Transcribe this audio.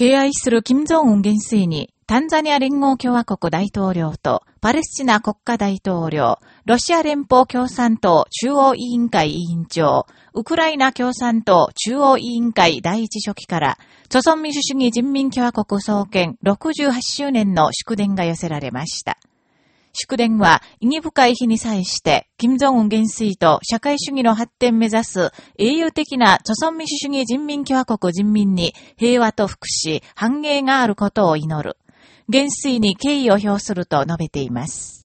敬愛する金正恩元帥に、タンザニア連合共和国大統領と、パレスチナ国家大統領、ロシア連邦共産党中央委員会委員長、ウクライナ共産党中央委員会第一書記から、著存民主主義人民共和国創建68周年の祝電が寄せられました。祝電は意義深い日に際して、金正恩元帥と社会主義の発展目指す英雄的な著存民主主義人民共和国人民に平和と福祉、繁栄があることを祈る。元帥に敬意を表すると述べています。